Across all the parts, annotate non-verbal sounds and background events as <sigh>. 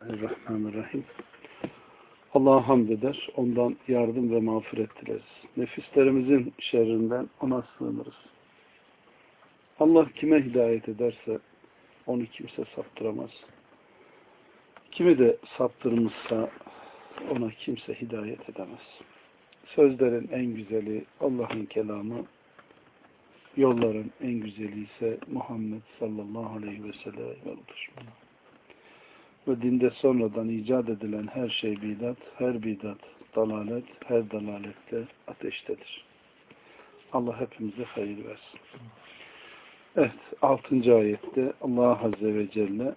Bismillahirrahmanirrahim. Allah'a hamd eder. Ondan yardım ve mağfiret dileriz. Nefislerimizin şerrinden ona sığınırız. Allah kime hidayet ederse onu kimse saptıramaz. Kimi de saptırmışsa ona kimse hidayet edemez. Sözlerin en güzeli Allah'ın kelamı, yolların en güzeli ise Muhammed sallallahu aleyhi ve sellem yoludur ve dinde sonradan icat edilen her şey bidat, her bidat dalalet, her dalalette ateştedir. Allah hepimize hayır versin. Evet, 6. ayette Allah Azze ve Celle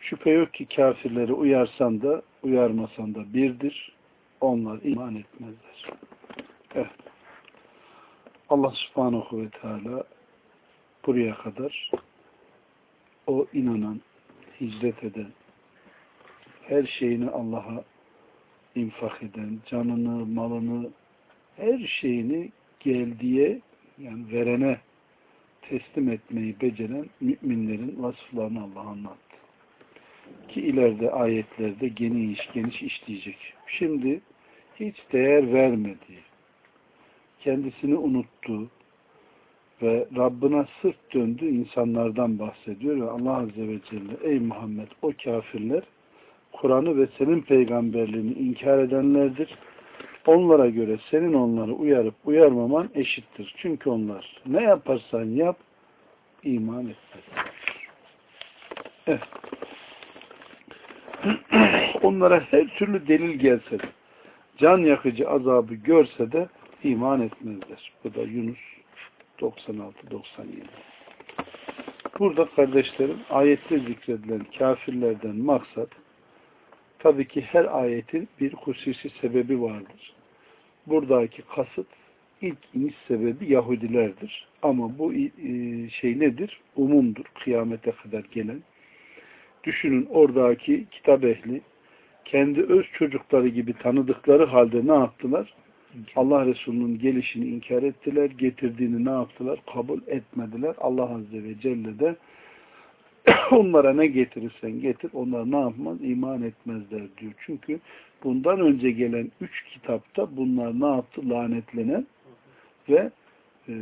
Şüphe yok ki kafirleri uyarsan da uyarmasan da birdir. Onlar iman etmezler. Evet. Allah subhanahu ve teala buraya kadar o inanan, hicret eden, her şeyini Allah'a infak eden, canını, malını, her şeyini geldiğe, yani verene teslim etmeyi beceren müminlerin vasıflarını Allah anlattı. Ki ileride ayetlerde geniş geniş işleyecek. Şimdi hiç değer vermediği, kendisini unuttuğu, ve Rabbına sırt döndü insanlardan bahsediyor ve Allah Azze ve Celle ey Muhammed o kafirler Kur'an'ı ve senin peygamberliğini inkar edenlerdir. Onlara göre senin onları uyarıp uyarmaman eşittir. Çünkü onlar ne yaparsan yap iman etmezler. Evet. <clears throat> Onlara her türlü delil gelse de can yakıcı azabı görse de iman etmezler. Bu da Yunus 96-97. Burada kardeşlerim ayette zikredilen kafirlerden maksat tabii ki her ayetin bir hususi sebebi vardır. Buradaki kasıt ilk iniş sebebi Yahudilerdir. Ama bu e, şey nedir? Umumdur. Kıyamete kadar gelen. Düşünün oradaki kitap ehli kendi öz çocukları gibi tanıdıkları halde ne yaptılar? Allah Resulü'nün gelişini inkar ettiler, getirdiğini ne yaptılar? Kabul etmediler. Allah Azze ve Celle de <coughs> onlara ne getirirsen getir, onlar ne yapmaz? İman etmezler diyor. Çünkü bundan önce gelen üç kitapta bunlar ne yaptı? Lanetlenen ve e,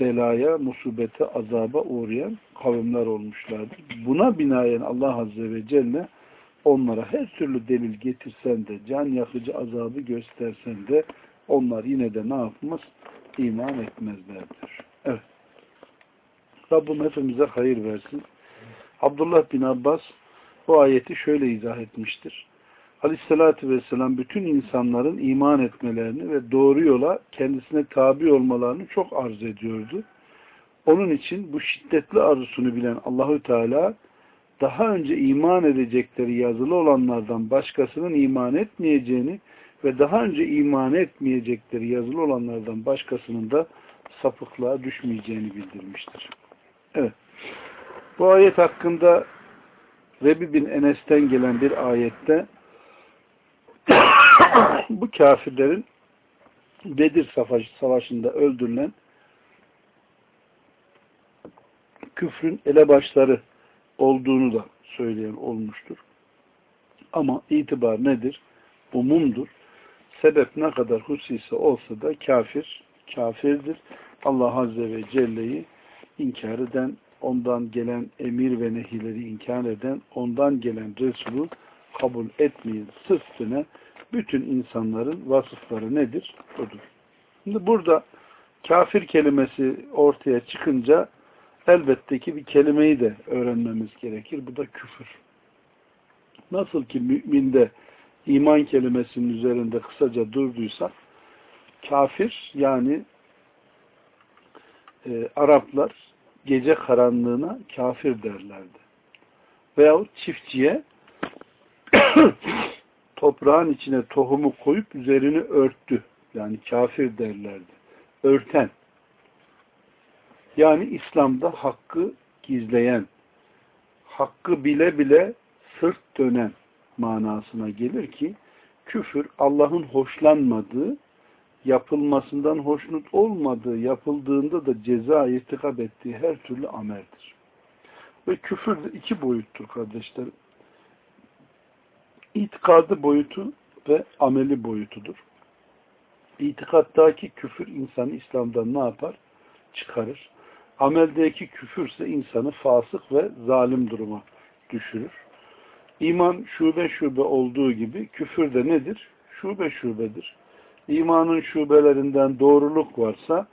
belaya, musibete, azaba uğrayan kavimler olmuşlardır. Buna binaen Allah Azze ve Celle onlara her türlü delil getirsen de, can yakıcı azabı göstersen de onlar yine de ne yapmaz? İman etmezlerdir. Evet. Rabbim hepimize hayır versin. Abdullah bin Abbas bu ayeti şöyle izah etmiştir. Aleyhissalatü vesselam bütün insanların iman etmelerini ve doğru yola kendisine tabi olmalarını çok arz ediyordu. Onun için bu şiddetli arzusunu bilen Allahü Teala daha önce iman edecekleri yazılı olanlardan başkasının iman etmeyeceğini ve daha önce iman etmeyecekleri yazılı olanlardan başkasının da sapıklığa düşmeyeceğini bildirmiştir. Evet. Bu ayet hakkında Rebi bin Enes'ten gelen bir ayette <coughs> bu kafirlerin Bedir Savaşı'nda öldürülen küfrün elebaşları olduğunu da söyleyen olmuştur. Ama itibar nedir? Umumdur. Sebep ne kadar husisi olsa da kafir, kafirdir. Allah Azze ve Celle'yi inkar eden, ondan gelen emir ve nehileri inkar eden, ondan gelen Resulü kabul etmeyen sırtına bütün insanların vasıfları nedir? Budur. Şimdi burada kafir kelimesi ortaya çıkınca elbette ki bir kelimeyi de öğrenmemiz gerekir. Bu da küfür. Nasıl ki müminde iman kelimesinin üzerinde kısaca durduysak kafir yani e, Araplar gece karanlığına kafir derlerdi. Veyahut çiftçiye <coughs> toprağın içine tohumu koyup üzerini örttü. Yani kafir derlerdi. Örten. Yani İslam'da hakkı gizleyen, hakkı bile bile sırt dönen manasına gelir ki küfür Allah'ın hoşlanmadığı yapılmasından hoşnut olmadığı, yapıldığında da ceza irtikap ettiği her türlü ameldir. Ve küfür de iki boyuttur kardeşlerim. İtikadı boyutu ve ameli boyutudur. İtikattaki küfür insanı İslam'dan ne yapar? Çıkarır. Ameldeki küfürse insanı fasık ve zalim duruma düşürür. İman şube şube olduğu gibi küfür de nedir? Şube şubedir. İmanın şubelerinden doğruluk varsa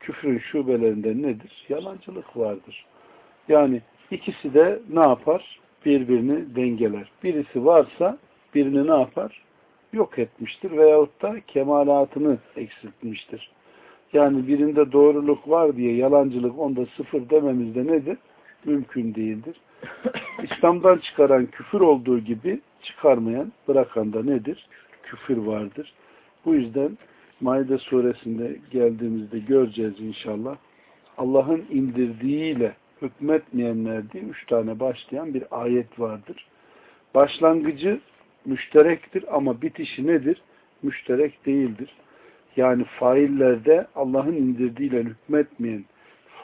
küfrün şubelerinden nedir? Yalancılık vardır. Yani ikisi de ne yapar? Birbirini dengeler. Birisi varsa birini ne yapar? Yok etmiştir veyahut da kemalatını eksiltmiştir. Yani birinde doğruluk var diye yalancılık onda sıfır dememiz de nedir? Mümkün değildir. <coughs> İslam'dan çıkaran küfür olduğu gibi çıkarmayan, bırakan da nedir? Küfür vardır. Bu yüzden Maide suresinde geldiğimizde göreceğiz inşallah. Allah'ın indirdiğiyle hükmetmeyenler diye üç tane başlayan bir ayet vardır. Başlangıcı müşterektir ama bitişi nedir? Müşterek değildir. Yani faillerde Allah'ın indirdiğiyle hükmetmeyen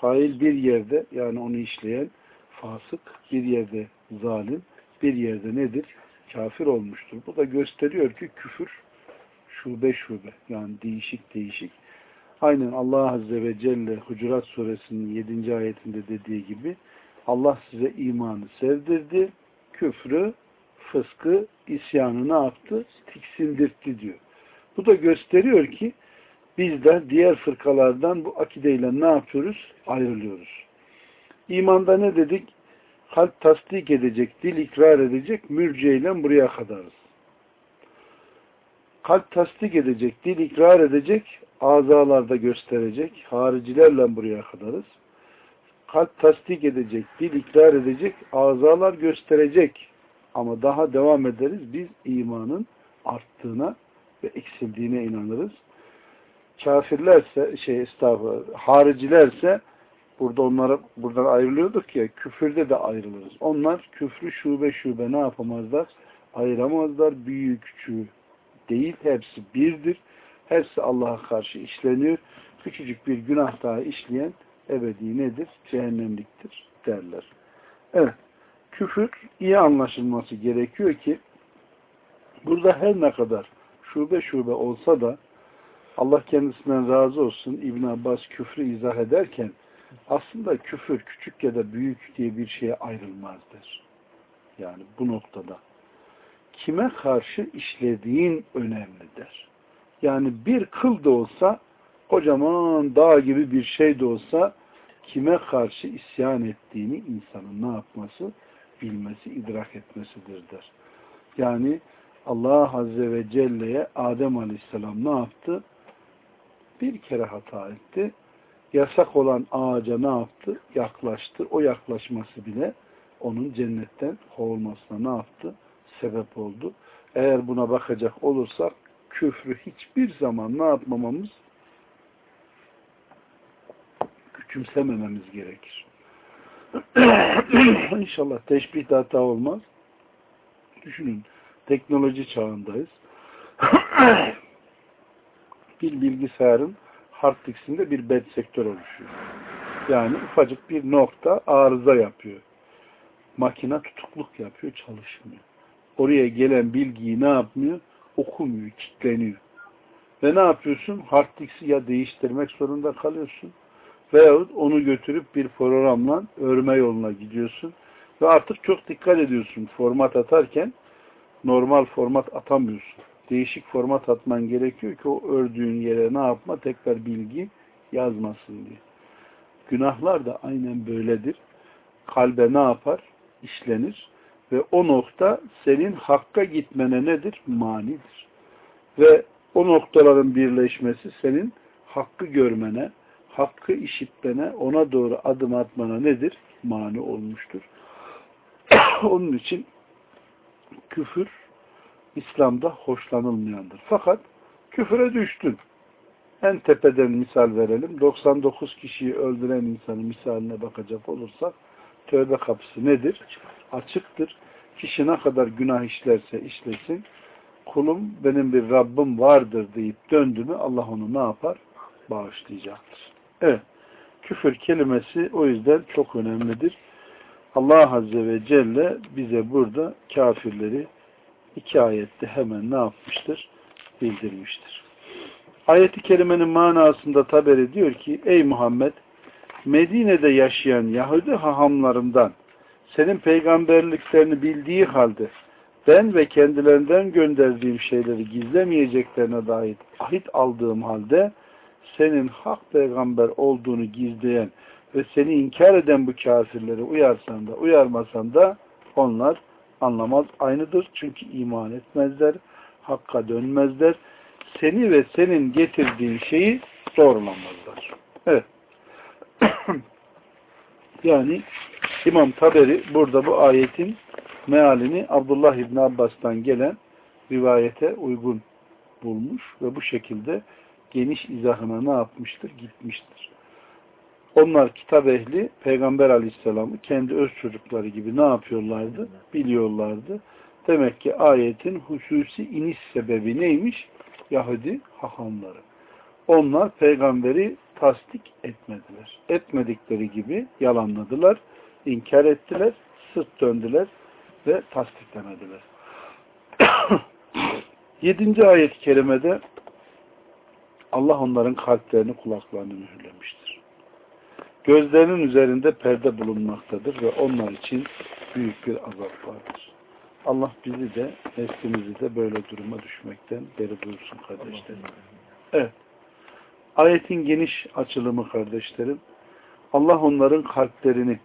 fail bir yerde yani onu işleyen fasık bir yerde zalim bir yerde nedir? Kafir olmuştur. Bu da gösteriyor ki küfür şube şube yani değişik değişik. Aynen Allah Azze ve Celle Hucurat Suresinin 7. ayetinde dediği gibi Allah size imanı sevdirdi, küfrü, fıskı, isyanı ne yaptı? Tiksindirtti diyor. Bu da gösteriyor ki bizler diğer fırkalardan bu akideyle ne yapıyoruz? Ayrılıyoruz. İmanda ne dedik? Kalp tasdik edecek, dil ikrar edecek, mürciyeyle buraya kadarız. Kalp tasdik edecek, dil ikrar edecek, azalarda gösterecek, haricilerle buraya kadarız. Kalp tasdik edecek, dil ikrar edecek, azalar gösterecek. Ama daha devam ederiz. Biz imanın arttığına ve eksildiğine inanırız. Kafirlerse, şey estağfurullah, haricilerse burada onlara buradan ayrılıyorduk ya, küfürde de ayrılırız. Onlar küfrü şube şube ne yapamazlar? Ayıramazlar. Büyük küçüğü değil. Hepsi birdir. Hepsi Allah'a karşı işleniyor. Küçücük bir günah daha işleyen ebedi nedir? Cehennemliktir derler. Evet. Küfür iyi anlaşılması gerekiyor ki burada her ne kadar şube şube olsa da Allah kendisinden razı olsun İbn Abbas küfrü izah ederken aslında küfür küçük ya da büyük diye bir şeye ayrılmazdır. Yani bu noktada kime karşı işlediğin önemlidir. Yani bir kıl da olsa kocaman dağ gibi bir şey de olsa kime karşı isyan ettiğini insanın ne yapması? Bilmesi, idrak etmesidir der. Yani Allah Azze ve Celle'ye Adem Aleyhisselam ne yaptı? Bir kere hata etti. Yasak olan ağaca ne yaptı? Yaklaştı. O yaklaşması bile onun cennetten kovulmasına ne yaptı? Sebep oldu. Eğer buna bakacak olursak küfrü hiçbir zaman ne yapmamamız? Küçümsemememiz gerekir. <clears throat> İnşallah teşbih hata olmaz. Düşünün teknoloji çağındayız. <clears throat> bir bilgisayarın hard diskinde bir bed sektör oluşuyor. Yani ufacık bir nokta arıza yapıyor. Makine tutukluk yapıyor, çalışmıyor. Oraya gelen bilgiyi ne yapmıyor? Okumuyor, kilitleniyor. Ve ne yapıyorsun? Hard diski ya değiştirmek zorunda kalıyorsun veyahut onu götürüp bir programla örme yoluna gidiyorsun ve artık çok dikkat ediyorsun format atarken normal format atamıyorsun. Değişik format atman gerekiyor ki o ördüğün yere ne yapma tekrar bilgi yazmasın diye. Günahlar da aynen böyledir. Kalbe ne yapar? İşlenir. Ve o nokta senin hakka gitmene nedir? Manidir. Ve o noktaların birleşmesi senin hakkı görmene, hakkı işitmene, ona doğru adım atmana nedir? Mani olmuştur. <coughs> Onun için küfür İslam'da hoşlanılmayandır. Fakat küfüre düştün. En tepeden misal verelim. 99 kişiyi öldüren insanın misaline bakacak olursak tövbe kapısı nedir? Açıktır. Kişi ne kadar günah işlerse işlesin kulum benim bir Rabbim vardır deyip döndü mü Allah onu ne yapar? Bağışlayacaktır. Evet. Küfür kelimesi o yüzden çok önemlidir. Allah Azze ve Celle bize burada kafirleri iki ayette hemen ne yapmıştır? Bildirmiştir. Ayeti kerimenin manasında taberi diyor ki Ey Muhammed Medine'de yaşayan Yahudi hahamlarından senin peygamberliklerini bildiği halde ben ve kendilerinden gönderdiğim şeyleri gizlemeyeceklerine dair ahit aldığım halde senin hak peygamber olduğunu gizleyen ve seni inkar eden bu kafirleri uyarsan da uyarmasan da onlar anlamaz aynıdır. Çünkü iman etmezler, hakka dönmezler. Seni ve senin getirdiğin şeyi doğrulamazlar. Evet. <coughs> yani İmam Taberi burada bu ayetin mealini Abdullah İbni Abbas'tan gelen rivayete uygun bulmuş ve bu şekilde geniş izahına ne yapmıştır? Gitmiştir. Onlar kitap ehli Peygamber Aleyhisselam'ı kendi öz çocukları gibi ne yapıyorlardı? Biliyorlardı. Demek ki ayetin hususi iniş sebebi neymiş? Yahudi hahamları. Onlar peygamberi tasdik etmediler. Etmedikleri gibi yalanladılar, inkar ettiler, sırt döndüler ve tasdiklemediler. <coughs> Yedinci ayet-i kerimede Allah onların kalplerini kulaklarını mühürlemiştir. Gözlerinin üzerinde perde bulunmaktadır ve onlar için büyük bir azap vardır. Allah bizi de neslimizi de böyle duruma düşmekten beri buyursun kardeşlerim. Evet. Ayetin geniş açılımı kardeşlerim. Allah onların kalplerini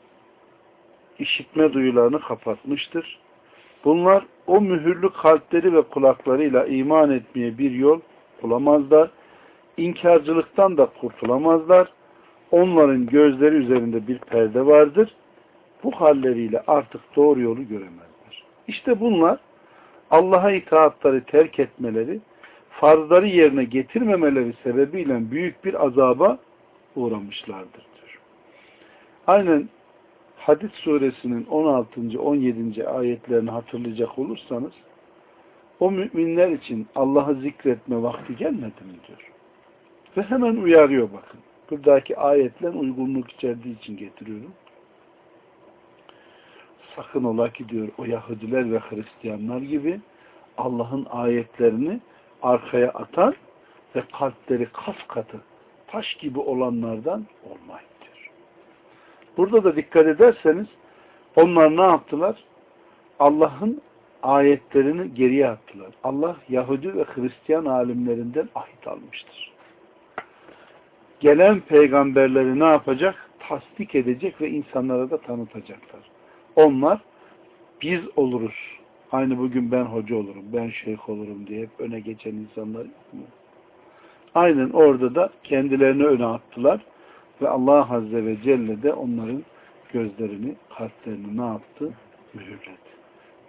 işitme duyularını kapatmıştır. Bunlar o mühürlü kalpleri ve kulaklarıyla iman etmeye bir yol bulamazlar. İnkarcılıktan da kurtulamazlar. Onların gözleri üzerinde bir perde vardır. Bu halleriyle artık doğru yolu göremezler. İşte bunlar Allah'a itaatları terk etmeleri, farzları yerine getirmemeleri sebebiyle büyük bir azaba uğramışlardır. Diyor. Aynen Hadis suresinin 16. 17. ayetlerini hatırlayacak olursanız o müminler için Allah'ı zikretme vakti gelmedi mi diyor. Ve hemen uyarıyor bakın. Buradaki ayetler uygunluk içerdiği için getiriyorum. Sakın ola ki diyor o Yahudiler ve Hristiyanlar gibi Allah'ın ayetlerini arkaya atan ve kalpleri kas katı taş gibi olanlardan olmayın. Burada da dikkat ederseniz onlar ne yaptılar? Allah'ın ayetlerini geriye attılar. Allah Yahudi ve Hristiyan alimlerinden ahit almıştır. Gelen peygamberleri ne yapacak? Tasdik edecek ve insanlara da tanıtacaklar. Onlar biz oluruz. Aynı bugün ben hoca olurum, ben şeyh olurum diye hep öne geçen insanlar yok mu? Aynen orada da kendilerini öne attılar ve Allah Azze ve Celle de onların gözlerini, kalplerini ne yaptı? Mühürledi.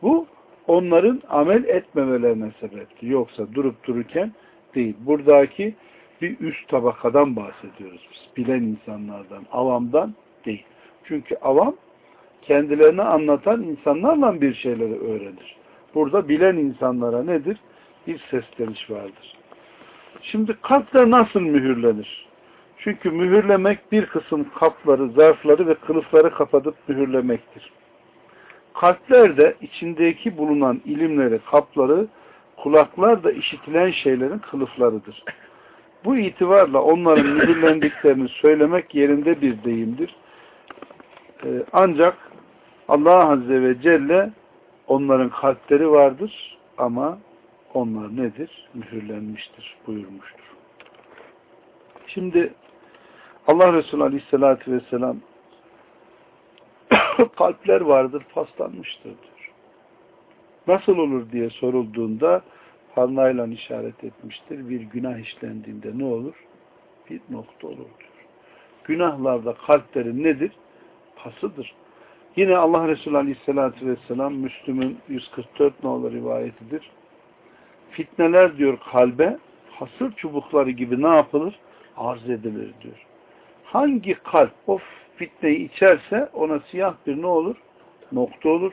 Bu onların amel etmemelerine sebepti. Yoksa durup dururken değil. Buradaki bir üst tabakadan bahsediyoruz biz. Bilen insanlardan, avamdan değil. Çünkü avam kendilerini anlatan insanlarla bir şeyleri öğrenir. Burada bilen insanlara nedir? Bir sesleniş vardır. Şimdi kalpler nasıl mühürlenir? Çünkü mühürlemek bir kısım kapları, zarfları ve kılıfları kapatıp mühürlemektir. Kalpler de içindeki bulunan ilimleri, kapları, kulaklar da işitilen şeylerin kılıflarıdır. Bu itibarla onların mühürlendiklerini söylemek yerinde bir deyimdir. Ee, ancak Allah Azze ve Celle onların kalpleri vardır ama onlar nedir? Mühürlenmiştir buyurmuştur. Şimdi Allah Resulü Aleyhisselatü Vesselam <coughs> kalpler vardır, paslanmıştır diyor. Nasıl olur diye sorulduğunda parmağıyla işaret etmiştir. Bir günah işlendiğinde ne olur? Bir nokta olur diyor. Günahlarda kalplerin nedir? Pasıdır. Yine Allah Resulü Aleyhisselatü Vesselam Müslüm'ün 144 nolu rivayetidir. Fitneler diyor kalbe hasır çubukları gibi ne yapılır? Arz edilir diyor hangi kalp o fitneyi içerse ona siyah bir ne olur? Nokta olur.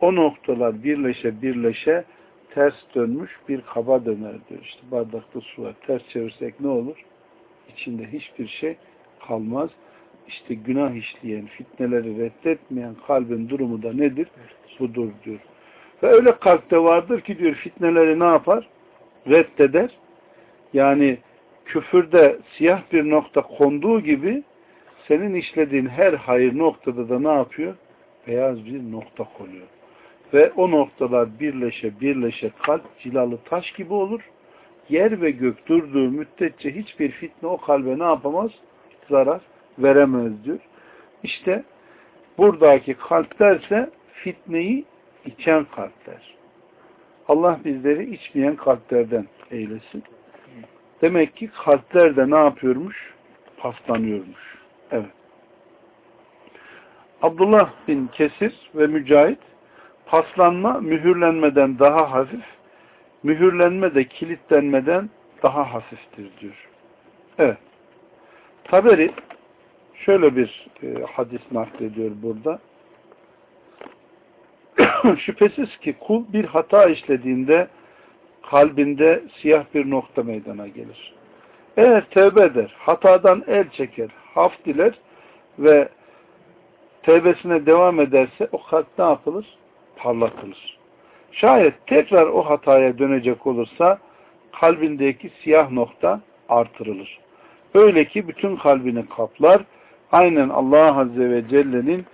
O noktalar birleşe birleşe ters dönmüş bir kaba döner diyor. İşte bardakta su var. Ters çevirsek ne olur? İçinde hiçbir şey kalmaz. İşte günah işleyen, fitneleri reddetmeyen kalbin durumu da nedir? Budur diyor. Ve öyle kalpte vardır ki diyor fitneleri ne yapar? Reddeder. Yani küfürde siyah bir nokta konduğu gibi senin işlediğin her hayır noktada da ne yapıyor? Beyaz bir nokta konuyor. Ve o noktalar birleşe birleşe kalp cilalı taş gibi olur. Yer ve gök durduğu müddetçe hiçbir fitne o kalbe ne yapamaz? Zarar veremez diyor. İşte buradaki kalplerse fitneyi içen kalpler. Allah bizleri içmeyen kalplerden eylesin. Demek ki kalpler de ne yapıyormuş? Paslanıyormuş. Evet. Abdullah bin Kesir ve Mücahit paslanma mühürlenmeden daha hafif, mühürlenme de kilitlenmeden daha hafiftir diyor. Evet. Taberi şöyle bir e, hadis naklediyor burada. <clears throat> Şüphesiz ki kul bir hata işlediğinde kalbinde siyah bir nokta meydana gelir. Eğer tevbe eder, hatadan el çeker, haf diler ve tevbesine devam ederse o kalp ne yapılır? Parlatılır. Şayet tekrar o hataya dönecek olursa kalbindeki siyah nokta artırılır. Öyle ki bütün kalbini kaplar. Aynen Allah Azze ve Celle'nin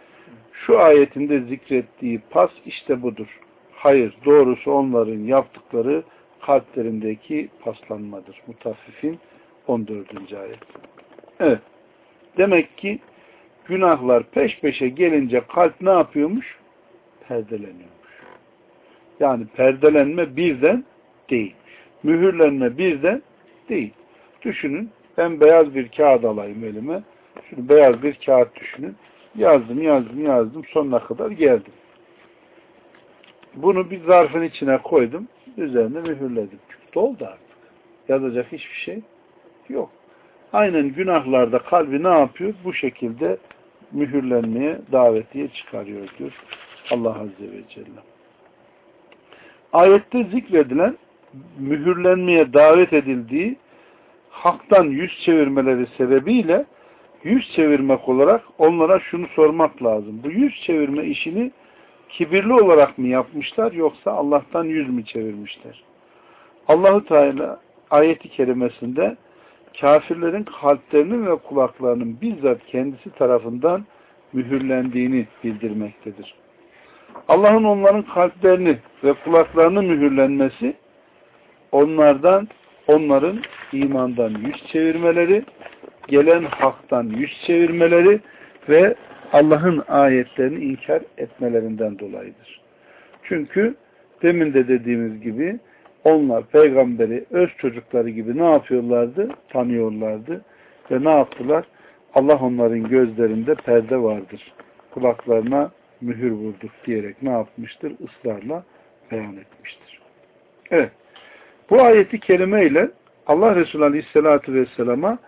şu ayetinde zikrettiği pas işte budur. Hayır, doğrusu onların yaptıkları kalplerindeki paslanmadır. Mutaffifin 14. ayet. Evet. Demek ki günahlar peş peşe gelince kalp ne yapıyormuş? Perdeleniyormuş. Yani perdelenme birden değil. Mühürlenme birden değil. Düşünün ben beyaz bir kağıt alayım elime. Şunu beyaz bir kağıt düşünün. Yazdım, yazdım, yazdım. Sonuna kadar geldim. Bunu bir zarfın içine koydum. Üzerine mühürledim. Çünkü doldu artık. Yazacak hiçbir şey yok. Aynen günahlarda kalbi ne yapıyor? Bu şekilde mühürlenmeye davetiye çıkarıyor diyor Allah Azze ve Celle. Ayette zikredilen mühürlenmeye davet edildiği haktan yüz çevirmeleri sebebiyle yüz çevirmek olarak onlara şunu sormak lazım. Bu yüz çevirme işini kibirli olarak mı yapmışlar yoksa Allah'tan yüz mü çevirmişler? Allahu Teala ayeti kerimesinde kafirlerin kalplerinin ve kulaklarının bizzat kendisi tarafından mühürlendiğini bildirmektedir. Allah'ın onların kalplerini ve kulaklarını mühürlenmesi onlardan onların imandan yüz çevirmeleri, gelen haktan yüz çevirmeleri ve Allah'ın ayetlerini inkar etmelerinden dolayıdır. Çünkü demin de dediğimiz gibi onlar peygamberi öz çocukları gibi ne yapıyorlardı? Tanıyorlardı. Ve ne yaptılar? Allah onların gözlerinde perde vardır. Kulaklarına mühür vurduk diyerek ne yapmıştır? Israrla beyan etmiştir. Evet. Bu ayeti kerime ile Allah Resulü Aleyhisselatü Vesselam'a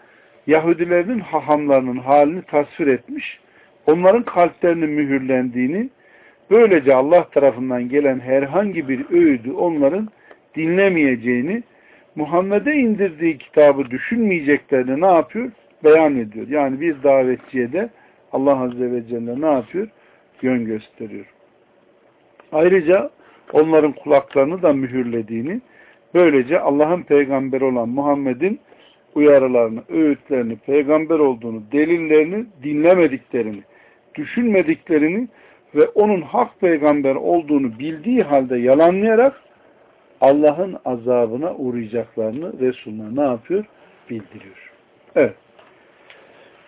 Yahudilerin hahamlarının halini tasvir etmiş, onların kalplerinin mühürlendiğini, böylece Allah tarafından gelen herhangi bir öğüdü onların dinlemeyeceğini, Muhammed'e indirdiği kitabı düşünmeyeceklerini ne yapıyor? Beyan ediyor. Yani bir davetçiye de Allah Azze ve Celle ne yapıyor? Yön gösteriyor. Ayrıca onların kulaklarını da mühürlediğini, böylece Allah'ın peygamberi olan Muhammed'in uyarılarını, öğütlerini, peygamber olduğunu, delillerini dinlemediklerini, düşünmediklerini ve onun hak peygamber olduğunu bildiği halde yalanlayarak Allah'ın azabına uğrayacaklarını Resulüne ne yapıyor? Bildiriyor. Evet.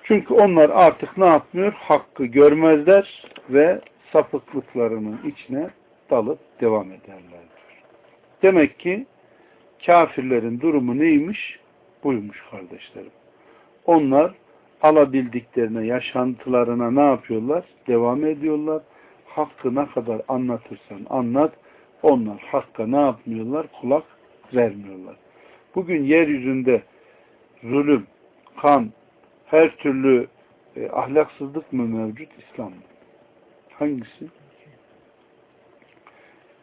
Çünkü onlar artık ne yapmıyor? Hakkı görmezler ve sapıklıklarının içine dalıp devam ederler. Demek ki kafirlerin durumu neymiş? Buymuş kardeşlerim. Onlar alabildiklerine, yaşantılarına ne yapıyorlar? Devam ediyorlar. Hakkı ne kadar anlatırsan anlat, onlar hakka ne yapmıyorlar? Kulak vermiyorlar. Bugün yeryüzünde zulüm, kan, her türlü e, ahlaksızlık mı mevcut? İslam mı? Hangisi?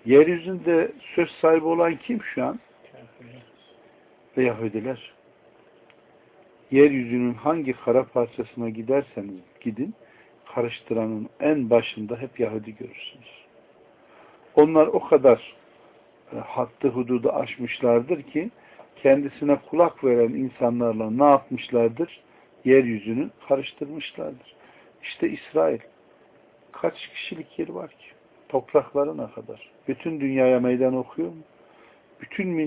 Yeryüzünde söz sahibi olan kim şu an? Ve Yahudiler. Yeryüzünün hangi kara parçasına giderseniz gidin, karıştıranın en başında hep Yahudi görürsünüz. Onlar o kadar e, hattı hududu aşmışlardır ki kendisine kulak veren insanlarla ne yapmışlardır? Yeryüzünü karıştırmışlardır. İşte İsrail. Kaç kişilik yer var ki? Topraklarına kadar. Bütün dünyaya meydan okuyor mu? Bütün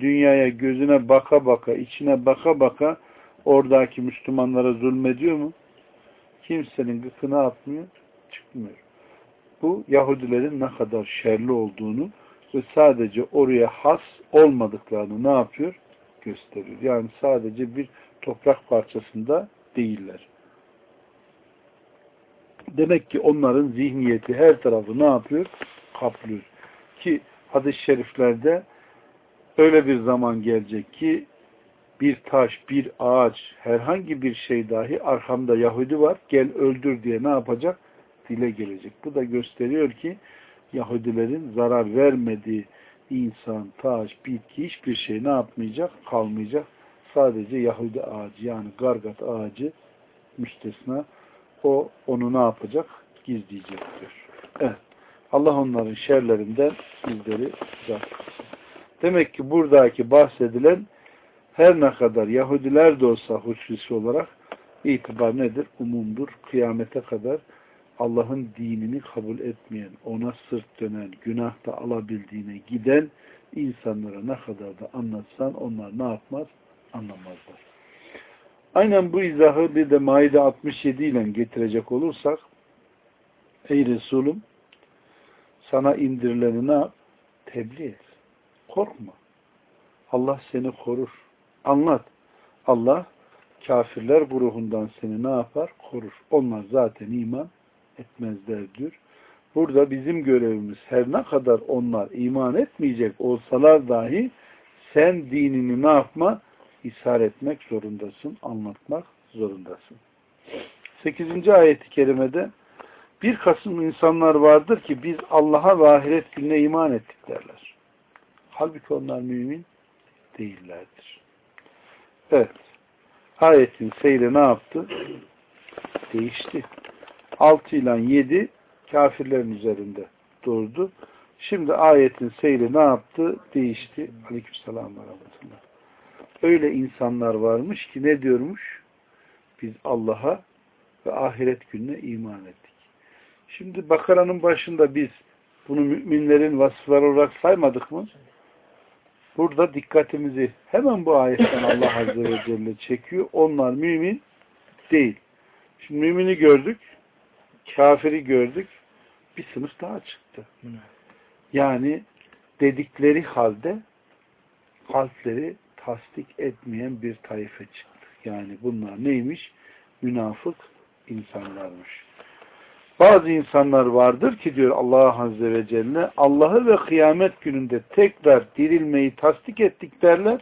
dünyaya gözüne baka baka, içine baka baka oradaki Müslümanlara zulmediyor mu? Kimsenin gıkını atmıyor, çıkmıyor. Bu Yahudilerin ne kadar şerli olduğunu ve sadece oraya has olmadıklarını ne yapıyor? Gösteriyor. Yani sadece bir toprak parçasında değiller. Demek ki onların zihniyeti her tarafı ne yapıyor? Kaplıyor. Ki hadis-i şeriflerde öyle bir zaman gelecek ki bir taş, bir ağaç, herhangi bir şey dahi arkamda Yahudi var, gel öldür diye ne yapacak? Dile gelecek. Bu da gösteriyor ki Yahudilerin zarar vermediği insan, taş, bitki hiçbir şey ne yapmayacak? Kalmayacak. Sadece Yahudi ağacı yani gargat ağacı müstesna o onu ne yapacak? Gizleyecektir. Evet. Allah onların şerlerinden bizleri uzak Demek ki buradaki bahsedilen her ne kadar Yahudiler de olsa hususi olarak itibar nedir? Umumdur. Kıyamete kadar Allah'ın dinini kabul etmeyen, ona sırt dönen, günahta alabildiğine giden insanlara ne kadar da anlatsan onlar ne yapmaz? Anlamazlar. Aynen bu izahı bir de Maide 67 ile getirecek olursak Ey Resulüm sana indirileni ne? Tebliğ et. Korkma. Allah seni korur. Anlat. Allah kafirler grubundan seni ne yapar? Korur. Onlar zaten iman etmezler diyor. Burada bizim görevimiz her ne kadar onlar iman etmeyecek olsalar dahi sen dinini ne yapma? İshar etmek zorundasın, anlatmak zorundasın. 8. ayeti kerimede bir kasım insanlar vardır ki biz Allah'a ve ahiret gününe iman ettik derler. Halbuki onlar mümin değillerdir. Evet. Ayetin seyri ne yaptı? Değişti. 6 ile 7 kafirlerin üzerinde durdu. Şimdi ayetin seyri ne yaptı? Değişti. Aleykümselam ve rahmetullah öyle insanlar varmış ki ne diyormuş? Biz Allah'a ve ahiret gününe iman ettik. Şimdi Bakara'nın başında biz bunu müminlerin vasıfları olarak saymadık mı? Burada dikkatimizi hemen bu ayetten Allah Azze ve Celle çekiyor. Onlar mümin değil. Şimdi mümini gördük, kafiri gördük, bir sınıf daha çıktı. Yani dedikleri halde kalpleri tasdik etmeyen bir taife çıktı. Yani bunlar neymiş? Münafık insanlarmış. Bazı insanlar vardır ki diyor Allah Azze ve Celle Allah'ı ve kıyamet gününde tekrar dirilmeyi tasdik ettik derler.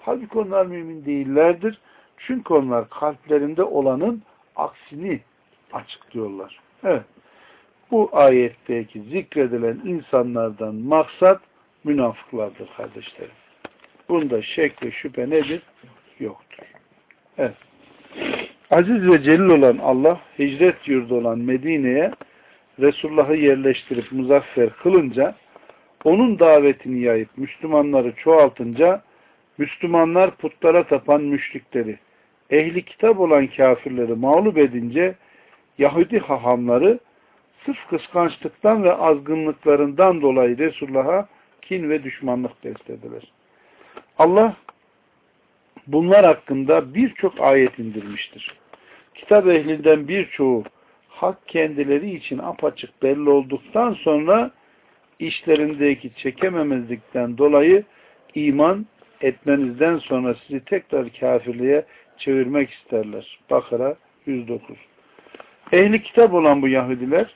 Halbuki onlar mümin değillerdir. Çünkü onlar kalplerinde olanın aksini açıklıyorlar. Evet. Bu ayetteki zikredilen insanlardan maksat münafıklardır kardeşlerim. Bunda şek ve şüphe nedir? Yoktur. Evet. Aziz ve celil olan Allah hicret yurdu olan Medine'ye Resulullah'ı yerleştirip muzaffer kılınca onun davetini yayıp Müslümanları çoğaltınca Müslümanlar putlara tapan müşrikleri ehli kitap olan kafirleri mağlup edince Yahudi hahamları sırf kıskançlıktan ve azgınlıklarından dolayı Resulullah'a kin ve düşmanlık beslediler. Allah bunlar hakkında birçok ayet indirmiştir. Kitap ehlinden birçoğu hak kendileri için apaçık belli olduktan sonra işlerindeki çekememezlikten dolayı iman etmenizden sonra sizi tekrar kafirliğe çevirmek isterler. Bakara 109 Ehli kitap olan bu Yahudiler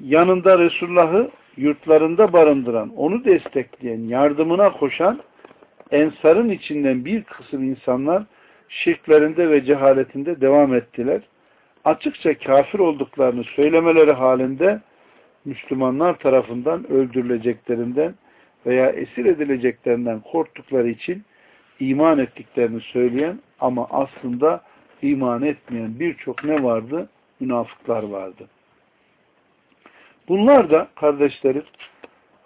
yanında Resulullah'ı yurtlarında barındıran, onu destekleyen, yardımına koşan ensarın içinden bir kısım insanlar şirklerinde ve cehaletinde devam ettiler. Açıkça kafir olduklarını söylemeleri halinde Müslümanlar tarafından öldürüleceklerinden veya esir edileceklerinden korktukları için iman ettiklerini söyleyen ama aslında iman etmeyen birçok ne vardı? Münafıklar vardı. Bunlar da kardeşlerim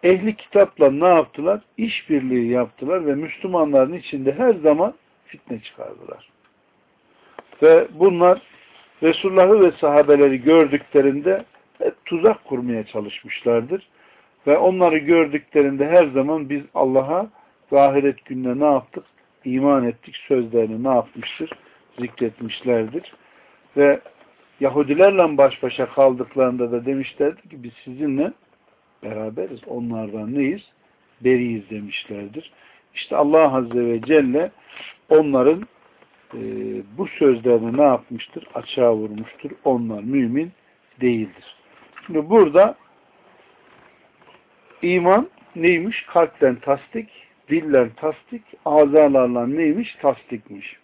ehli kitapla ne yaptılar? İşbirliği yaptılar ve Müslümanların içinde her zaman fitne çıkardılar. Ve bunlar Resulullah'ı ve sahabeleri gördüklerinde hep tuzak kurmaya çalışmışlardır. Ve onları gördüklerinde her zaman biz Allah'a ve gününe ne yaptık? İman ettik sözlerini ne yapmıştır? Zikretmişlerdir. Ve Yahudilerle baş başa kaldıklarında da demişlerdi ki biz sizinle beraberiz. Onlardan neyiz? Beriyiz demişlerdir. İşte Allah Azze ve Celle onların e, bu sözlerini ne yapmıştır? Açığa vurmuştur. Onlar mümin değildir. Şimdi burada iman neymiş? Kalpten tasdik, dillen tasdik, azalarla neymiş? Tasdikmiş.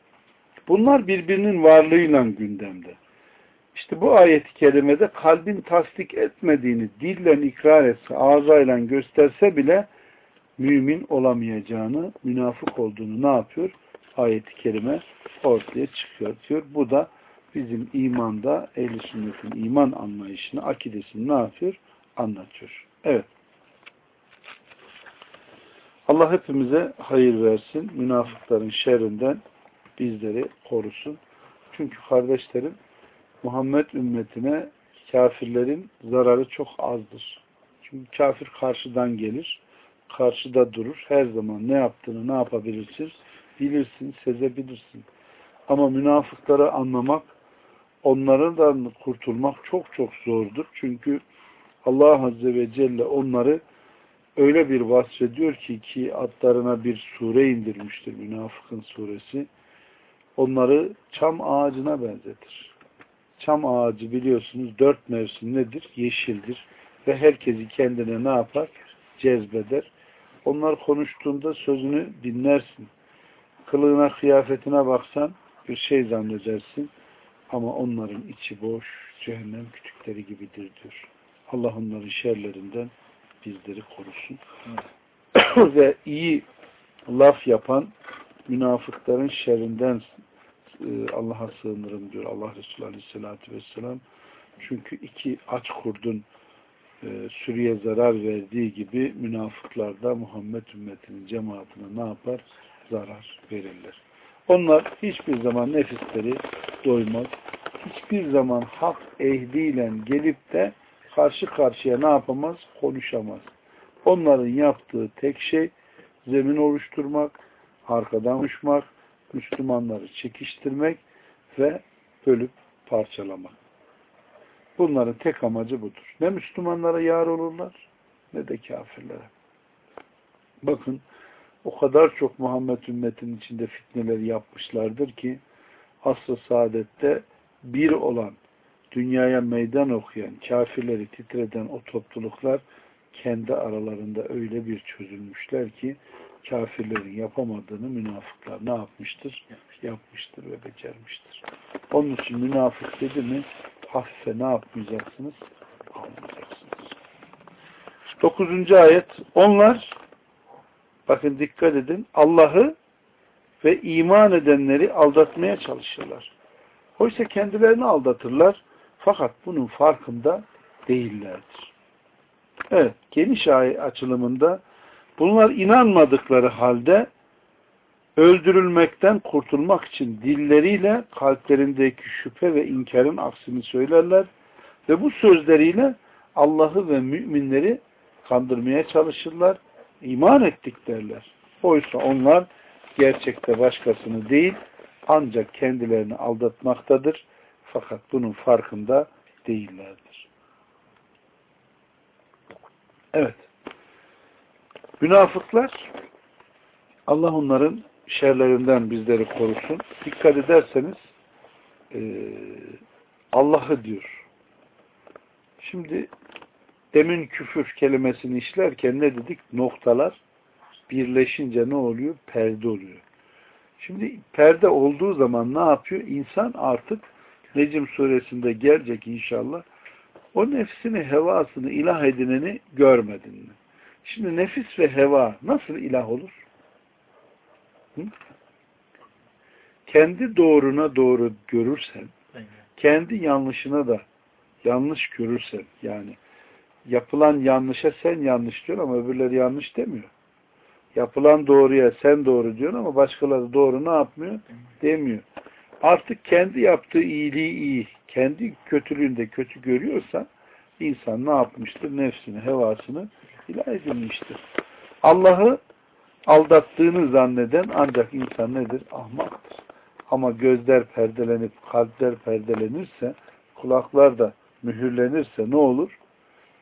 Bunlar birbirinin varlığıyla gündemde. İşte bu ayet-i kerimede kalbin tasdik etmediğini dillen ikrar etse, ağzayla gösterse bile mümin olamayacağını, münafık olduğunu ne yapıyor? Ayet-i kerime ortaya çıkıyor diyor. Bu da bizim imanda ehl sünnetin iman anlayışını, akidesini ne yapıyor? Anlatıyor. Evet. Allah hepimize hayır versin. Münafıkların şerrinden bizleri korusun. Çünkü kardeşlerim Muhammed ümmetine kafirlerin zararı çok azdır. Çünkü kafir karşıdan gelir, karşıda durur. Her zaman ne yaptığını ne yapabilirsin? Bilirsin, sezebilirsin. Ama münafıkları anlamak, onlardan kurtulmak çok çok zordur. Çünkü Allah Azze ve Celle onları öyle bir vasfediyor ki ki adlarına bir sure indirmiştir münafıkın suresi. Onları çam ağacına benzetir. Çam ağacı biliyorsunuz dört mevsim nedir? Yeşildir. Ve herkesi kendine ne yapar? Cezbeder. Onlar konuştuğunda sözünü dinlersin. Kılığına, kıyafetine baksan bir şey zannedersin. Ama onların içi boş, cehennem kütükleri gibidir diyor. Allah onların şerlerinden bizleri korusun. <coughs> Ve iyi laf yapan münafıkların şerrinden e, Allah'a sığınırım diyor Allah Resulü Aleyhisselatü Vesselam. Çünkü iki aç kurdun e, sürüye zarar verdiği gibi münafıklar da Muhammed ümmetinin cemaatine ne yapar? Zarar verirler. Onlar hiçbir zaman nefisleri doymaz. Hiçbir zaman hak ehliyle gelip de karşı karşıya ne yapamaz? Konuşamaz. Onların yaptığı tek şey zemin oluşturmak, arkadan uçmak, Müslümanları çekiştirmek ve bölüp parçalamak. Bunların tek amacı budur. Ne Müslümanlara yar olurlar ne de kafirlere. Bakın o kadar çok Muhammed ümmetinin içinde fitneleri yapmışlardır ki asr-ı saadette bir olan dünyaya meydan okuyan, kafirleri titreden o topluluklar kendi aralarında öyle bir çözülmüşler ki kafirlerin yapamadığını münafıklar ne yapmıştır? Yapmıştır ve becermiştir. Onun için münafık dedi mi hafife ne yapmayacaksınız? Almayacaksınız. Dokuzuncu ayet. Onlar bakın dikkat edin Allah'ı ve iman edenleri aldatmaya çalışırlar. Oysa kendilerini aldatırlar. Fakat bunun farkında değillerdir. Evet, geniş açılımında bunlar inanmadıkları halde öldürülmekten kurtulmak için dilleriyle kalplerindeki şüphe ve inkarın aksini söylerler ve bu sözleriyle Allah'ı ve müminleri kandırmaya çalışırlar. iman ettik derler. Oysa onlar gerçekte başkasını değil ancak kendilerini aldatmaktadır. Fakat bunun farkında değillerdir. Evet. Münafıklar Allah onların şerlerinden bizleri korusun. Dikkat ederseniz e, Allah'ı diyor. Şimdi demin küfür kelimesini işlerken ne dedik? Noktalar birleşince ne oluyor? Perde oluyor. Şimdi perde olduğu zaman ne yapıyor? İnsan artık Necim suresinde gelecek inşallah O nefsini, hevasını ilah edineni görmedin mi? Şimdi nefis ve heva nasıl ilah olur? Hı? Kendi doğruna doğru görürsen, kendi yanlışına da yanlış görürsen, yani yapılan yanlışa sen yanlış diyorsun ama öbürleri yanlış demiyor. Yapılan doğruya sen doğru diyorsun ama başkaları doğru ne yapmıyor? Demiyor. Artık kendi yaptığı iyiliği iyi, kendi kötülüğünde kötü görüyorsa insan ne yapmıştır? Nefsini, hevasını ilah edilmiştir. Allah'ı aldattığını zanneden ancak insan nedir? Ahmaktır. Ama gözler perdelenip kalpler perdelenirse, kulaklar da mühürlenirse ne olur?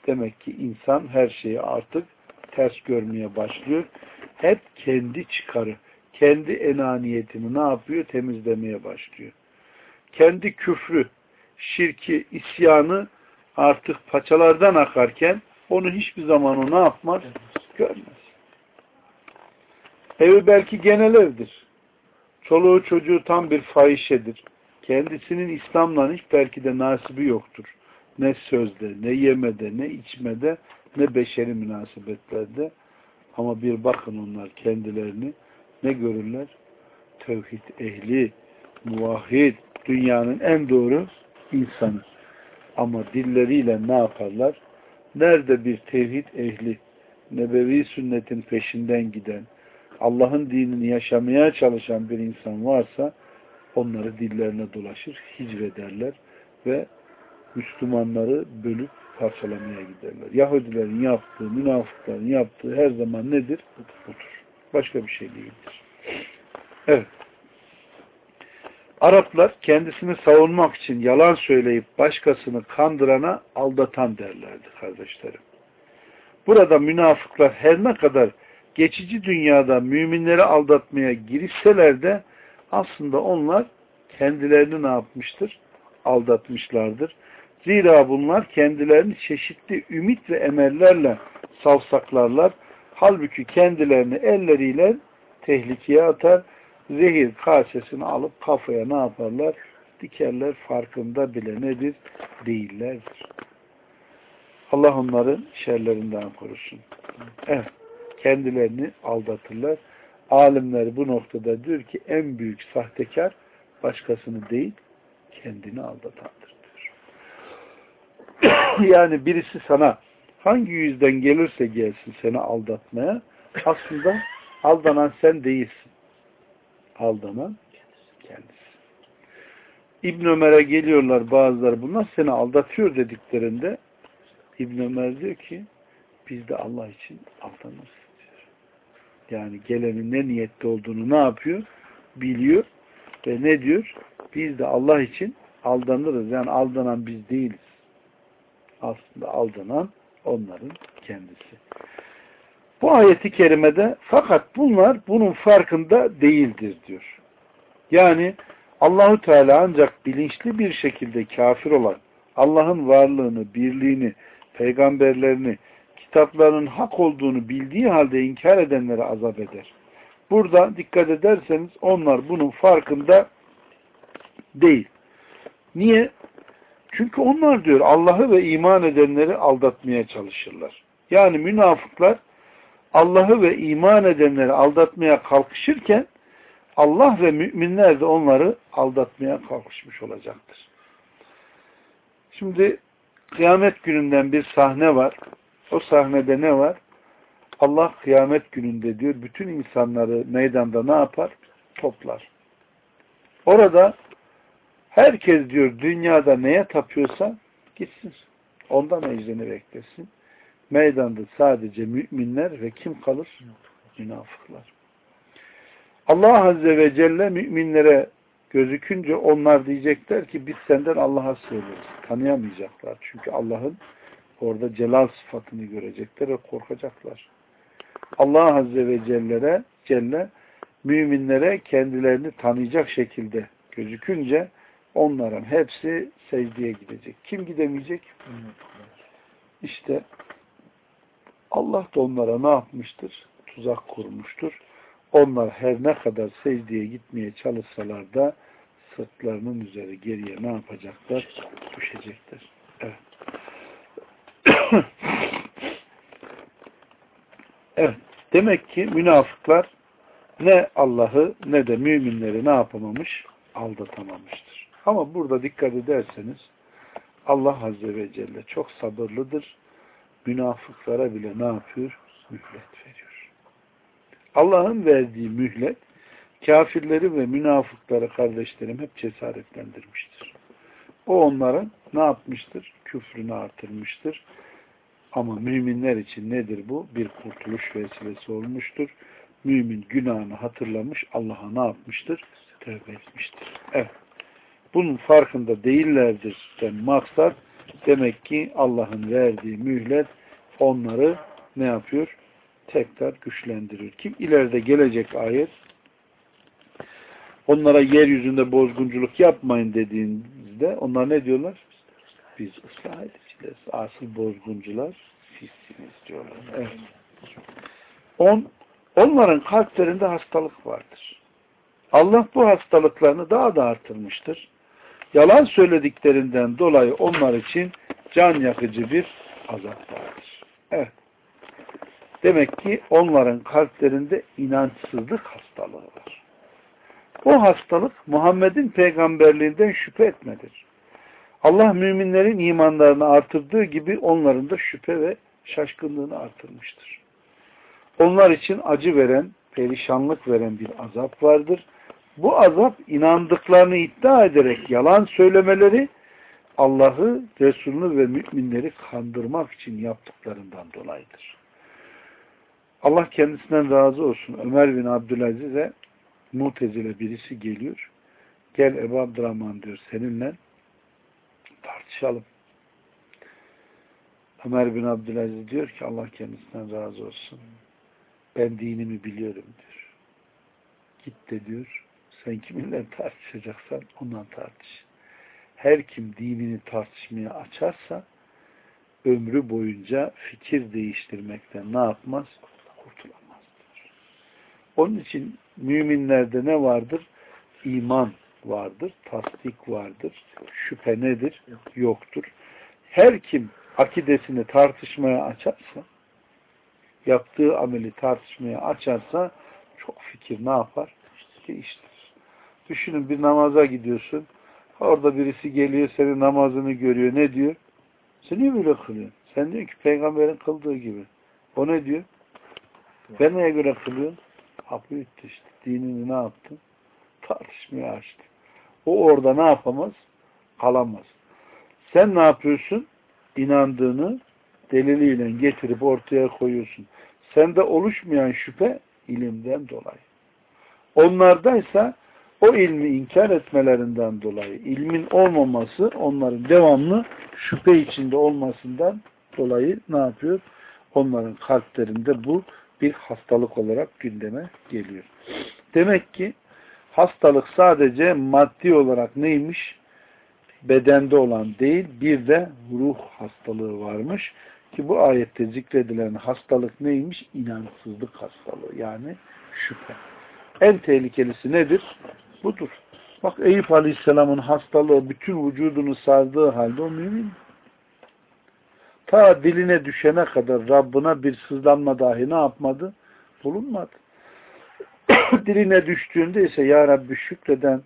Demek ki insan her şeyi artık ters görmeye başlıyor. Hep kendi çıkarı, kendi enaniyetini ne yapıyor? Temizlemeye başlıyor. Kendi küfrü, şirki, isyanı artık paçalardan akarken onu hiçbir zaman o ne yapmaz? Görmez. Evi belki genel evdir. Çoluğu çocuğu tam bir fahişedir. Kendisinin İslam'la hiç belki de nasibi yoktur. Ne sözde, ne yemede, ne içmede, ne beşeri münasebetlerde. Ama bir bakın onlar kendilerini ne görürler? Tevhid ehli, muvahhid, dünyanın en doğru insanı. Ama dilleriyle ne yaparlar? Nerede bir tevhid ehli, nebevi sünnetin peşinden giden, Allah'ın dinini yaşamaya çalışan bir insan varsa onları dillerine dolaşır, hicvederler ve Müslümanları bölüp parçalamaya giderler. Yahudilerin yaptığı, münafıkların yaptığı her zaman nedir? Budur. Başka bir şey değildir. Evet. Araplar kendisini savunmak için yalan söyleyip başkasını kandırana aldatan derlerdi kardeşlerim. Burada münafıklar her ne kadar geçici dünyada müminleri aldatmaya girişseler de aslında onlar kendilerini ne yapmıştır? Aldatmışlardır. Zira bunlar kendilerini çeşitli ümit ve emellerle savsaklarlar. Halbuki kendilerini elleriyle tehlikeye atar. Zehir kasesini alıp kafaya ne yaparlar? Dikerler farkında bile nedir? Değillerdir. Allah onların şerlerinden korusun. Evet. Kendilerini aldatırlar. Alimler bu noktada diyor ki en büyük sahtekar başkasını değil kendini aldatandır diyor. <coughs> yani birisi sana hangi yüzden gelirse gelsin seni aldatmaya aslında aldanan sen değilsin. Aldanan kendisi. İbn Ömer'e geliyorlar bazıları bunlar seni aldatıyor dediklerinde İbn Ömer diyor ki biz de Allah için aldanırız diyor. Yani gelenin ne niyette olduğunu ne yapıyor? Biliyor ve ne diyor? Biz de Allah için aldanırız. Yani aldanan biz değiliz. Aslında aldanan onların kendisi. Bu ayeti kerimede fakat bunlar bunun farkında değildir diyor. Yani Allahu Teala ancak bilinçli bir şekilde kafir olan Allah'ın varlığını, birliğini, peygamberlerini, kitaplarının hak olduğunu bildiği halde inkar edenlere azap eder. Burada dikkat ederseniz onlar bunun farkında değil. Niye? Çünkü onlar diyor Allah'ı ve iman edenleri aldatmaya çalışırlar. Yani münafıklar Allah'ı ve iman edenleri aldatmaya kalkışırken Allah ve müminler de onları aldatmaya kalkışmış olacaktır. Şimdi kıyamet gününden bir sahne var. O sahnede ne var? Allah kıyamet gününde diyor bütün insanları meydanda ne yapar? Toplar. Orada herkes diyor dünyada neye tapıyorsa gitsin. Ondan ecrini beklesin. Meydanda sadece müminler ve kim kalır? Münafıklar. Allah Azze ve Celle müminlere gözükünce onlar diyecekler ki biz senden Allah'a sığınırız. Tanıyamayacaklar. Çünkü Allah'ın orada celal sıfatını görecekler ve korkacaklar. Allah Azze ve Celle'ye Celle müminlere kendilerini tanıyacak şekilde gözükünce onların hepsi secdeye gidecek. Kim gidemeyecek? İşte Allah da onlara ne yapmıştır? Tuzak kurmuştur. Onlar her ne kadar secdeye gitmeye çalışsalar da sırtlarının üzeri geriye ne yapacaklar? Düşecekler. Evet. <coughs> evet. Demek ki münafıklar ne Allah'ı ne de müminleri ne yapamamış? Aldatamamıştır. Ama burada dikkat ederseniz Allah Azze ve Celle çok sabırlıdır. Münafıklara bile ne yapıyor? Mühlet veriyor. Allah'ın verdiği mühlet kafirleri ve münafıkları kardeşlerim hep cesaretlendirmiştir. O onların ne yapmıştır? Küfrünü artırmıştır. Ama müminler için nedir bu? Bir kurtuluş vesilesi olmuştur. Mümin günahını hatırlamış, Allah'a ne yapmıştır? Tövbe etmiştir. Evet. Bunun farkında değillerdir. Yani maksat demek ki Allah'ın verdiği mühlet onları ne yapıyor? Tekrar güçlendirir. Kim ileride gelecek ayet onlara yeryüzünde bozgunculuk yapmayın dediğinizde onlar ne diyorlar? Biz ıslah edeceğiz. Asıl bozguncular sizsiniz diyorlar. Evet. On, onların kalplerinde hastalık vardır. Allah bu hastalıklarını daha da artırmıştır. Yalan söylediklerinden dolayı onlar için can yakıcı bir azap vardır. Evet. Demek ki onların kalplerinde inançsızlık hastalığı var. O hastalık Muhammed'in peygamberliğinden şüphe etmedir. Allah müminlerin imanlarını artırdığı gibi onların da şüphe ve şaşkınlığını artırmıştır. Onlar için acı veren, perişanlık veren bir azap vardır. Bu azap inandıklarını iddia ederek yalan söylemeleri Allah'ı, Resulünü ve müminleri kandırmak için yaptıklarından dolayıdır. Allah kendisinden razı olsun. Ömer bin Abdülaziz'e Mutezile birisi geliyor. Gel Ebu Abdurrahman diyor seninle tartışalım. Ömer bin Abdülaziz diyor ki Allah kendisinden razı olsun. Ben dinimi biliyorum diyor. Git de diyor sen kiminle tartışacaksan ondan tartış. Her kim dinini tartışmaya açarsa ömrü boyunca fikir değiştirmekten ne yapmaz? Kurtulamaz. Onun için müminlerde ne vardır? İman vardır, tasdik vardır. Şüphe nedir? Yoktur. Her kim akidesini tartışmaya açarsa, yaptığı ameli tartışmaya açarsa çok fikir ne yapar? Değiştirir. Düşünün bir namaza gidiyorsun. Orada birisi geliyor senin namazını görüyor. Ne diyor? Sen niye böyle kılıyorsun? Sen diyor ki peygamberin kıldığı gibi. O ne diyor? Ben neye göre kılıyorum? Hapı yuttu işte. Dinini ne yaptın? Tartışmaya açtı. O orada ne yapamaz? Kalamaz. Sen ne yapıyorsun? İnandığını deliliyle getirip ortaya koyuyorsun. Sende oluşmayan şüphe ilimden dolayı. Onlardaysa o ilmi inkar etmelerinden dolayı ilmin olmaması onların devamlı şüphe içinde olmasından dolayı ne yapıyor? Onların kalplerinde bu bir hastalık olarak gündeme geliyor. Demek ki hastalık sadece maddi olarak neymiş? Bedende olan değil, bir de ruh hastalığı varmış. Ki bu ayette zikredilen hastalık neymiş? İnansızlık hastalığı. Yani şüphe. En tehlikelisi nedir? Budur. Bak Eyüp Aleyhisselam'ın hastalığı bütün vücudunu sardığı halde o mümin. Ta diline düşene kadar Rabbına bir sızlanma dahi ne yapmadı? Bulunmadı. <coughs> diline düştüğünde ise Ya Rabbi şükreden,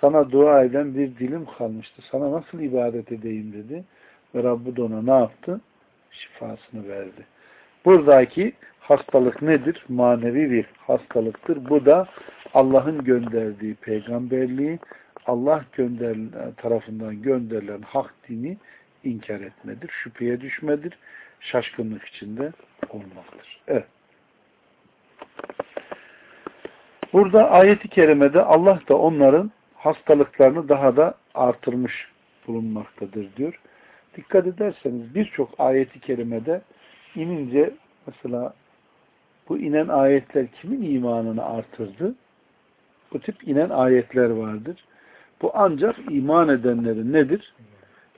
sana dua eden bir dilim kalmıştı. Sana nasıl ibadet edeyim dedi. Ve Rabbi de ona ne yaptı? Şifasını verdi. Buradaki hastalık nedir? Manevi bir hastalıktır. Bu da Allah'ın gönderdiği peygamberliği, Allah gönder, tarafından gönderilen hak dini inkar etmedir. Şüpheye düşmedir. Şaşkınlık içinde olmaktır. Evet. Burada ayeti kerimede Allah da onların hastalıklarını daha da artırmış bulunmaktadır diyor. Dikkat ederseniz birçok ayeti kerimede inince mesela bu inen ayetler kimin imanını artırdı? Bu tip inen ayetler vardır. Bu ancak iman edenlerin nedir?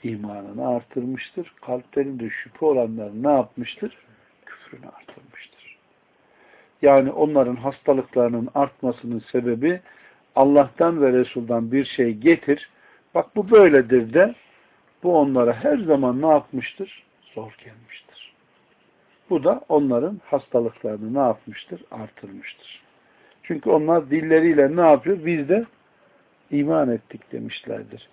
İmanını artırmıştır. Kalplerinde şüphe olanların ne yapmıştır? Küfrünü artırmıştır. Yani onların hastalıklarının artmasının sebebi Allah'tan ve Resul'dan bir şey getir. Bak bu böyledir de bu onlara her zaman ne yapmıştır? zor gelmiştir. Bu da onların hastalıklarını ne yapmıştır? Artırmıştır. Çünkü onlar dilleriyle ne yapıyor? Biz de iman ettik demişlerdir.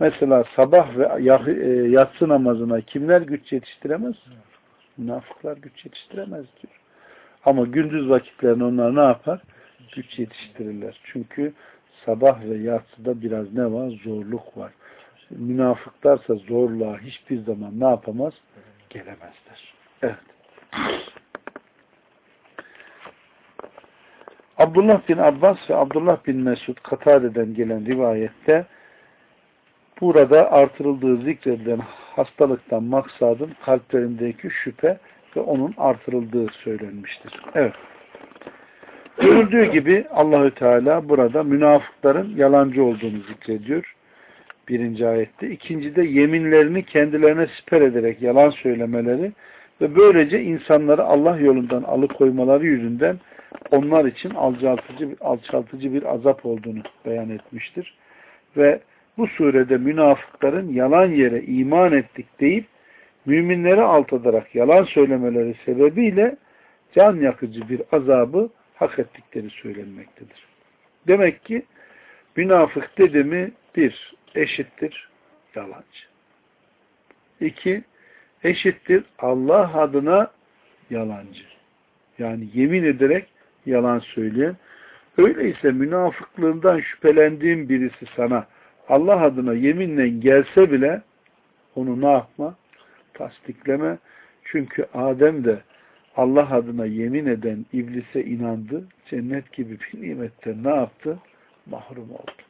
Mesela sabah ve e, yatsı namazına kimler güç yetiştiremez? Münafıklar güç yetiştiremez diyor. Ama gündüz vakitlerini onlar ne yapar? Güç yetiştirirler. Çünkü sabah ve yatsıda biraz ne var? Zorluk var. Münafıklarsa zorluğa hiçbir zaman ne yapamaz? Gelemezler. Evet. Abdullah bin Abbas ve Abdullah bin Mesud Katade'den gelen rivayette burada artırıldığı zikredilen hastalıktan maksadın kalplerindeki şüphe ve onun artırıldığı söylenmiştir. Evet. Görüldüğü gibi Allahü Teala burada münafıkların yalancı olduğunu zikrediyor. Birinci ayette. İkincide yeminlerini kendilerine siper ederek yalan söylemeleri ve böylece insanları Allah yolundan alıkoymaları yüzünden onlar için alçaltıcı, alçaltıcı bir azap olduğunu beyan etmiştir. Ve bu surede münafıkların yalan yere iman ettik deyip müminleri alt ederek yalan söylemeleri sebebiyle can yakıcı bir azabı hak ettikleri söylenmektedir. Demek ki münafık dedi mi bir eşittir yalancı. İki eşittir Allah adına yalancı. Yani yemin ederek yalan söyleyen. Öyleyse münafıklığından şüphelendiğin birisi sana Allah adına yeminle gelse bile onu ne yapma? Tasdikleme. Çünkü Adem de Allah adına yemin eden iblise inandı. Cennet gibi bir nimetten ne yaptı? Mahrum oldu.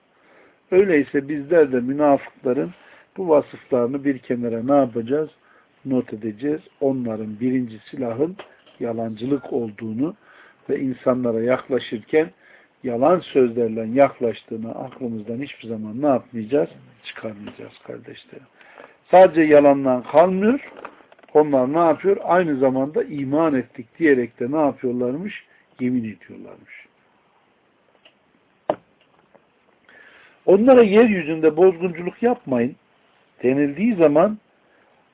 Öyleyse bizler de münafıkların bu vasıflarını bir kenara ne yapacağız? Not edeceğiz. Onların birinci silahın yalancılık olduğunu ve insanlara yaklaşırken yalan sözlerle yaklaştığını aklımızdan hiçbir zaman ne yapmayacağız? Çıkarmayacağız kardeşlerim. Sadece yalandan kalmıyor. Onlar ne yapıyor? Aynı zamanda iman ettik diyerek de ne yapıyorlarmış? Yemin ediyorlarmış. Onlara yeryüzünde bozgunculuk yapmayın denildiği zaman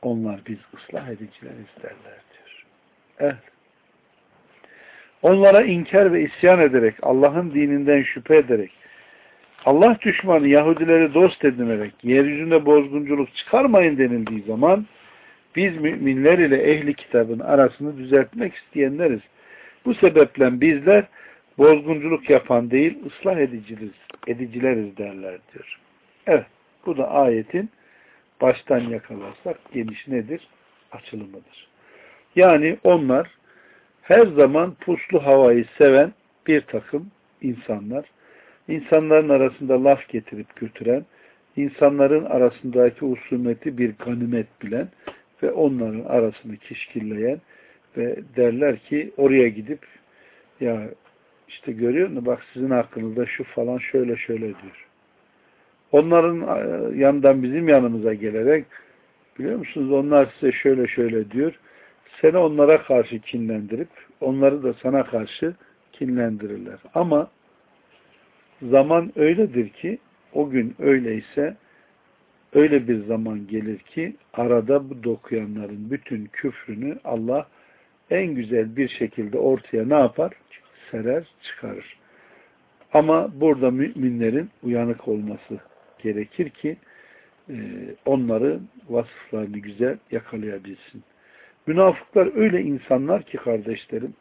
onlar biz ıslah edicileriz derler diyor. Evet. Onlara inkar ve isyan ederek, Allah'ın dininden şüphe ederek, Allah düşmanı Yahudileri dost edinerek, yeryüzünde bozgunculuk çıkarmayın denildiği zaman, biz müminler ile ehli kitabın arasını düzeltmek isteyenleriz. Bu sebeple bizler bozgunculuk yapan değil, ıslah edicileriz, edicileriz derler diyor. Evet, bu da ayetin baştan yakalarsak geniş nedir? Açılımıdır. Yani onlar her zaman puslu havayı seven bir takım insanlar, insanların arasında laf getirip götüren, insanların arasındaki husumeti bir ganimet bilen ve onların arasını kişkilleyen ve derler ki oraya gidip ya işte görüyor musun bak sizin hakkınızda şu falan şöyle şöyle diyor. Onların e, yanından bizim yanımıza gelerek biliyor musunuz onlar size şöyle şöyle diyor seni onlara karşı kinlendirip onları da sana karşı kinlendirirler. Ama zaman öyledir ki o gün öyleyse öyle bir zaman gelir ki arada bu dokuyanların bütün küfrünü Allah en güzel bir şekilde ortaya ne yapar? Serer, çıkarır. Ama burada müminlerin uyanık olması gerekir ki e, onları vasıflarını güzel yakalayabilsin. Münafıklar öyle insanlar ki kardeşlerim,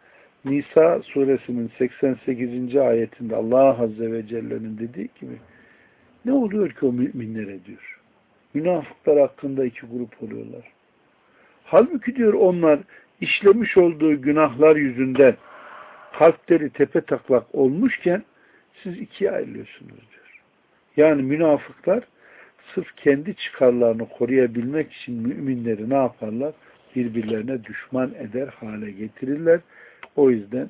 Nisa suresinin 88. ayetinde Allah Azze ve Celle'nin dediği gibi ne oluyor ki o müminlere diyor. Münafıklar hakkında iki grup oluyorlar. Halbuki diyor onlar işlemiş olduğu günahlar yüzünden kalpleri tepe taklak olmuşken siz ikiye ayrılıyorsunuz diyor. Yani münafıklar sırf kendi çıkarlarını koruyabilmek için müminleri ne yaparlar? birbirlerine düşman eder hale getirirler. O yüzden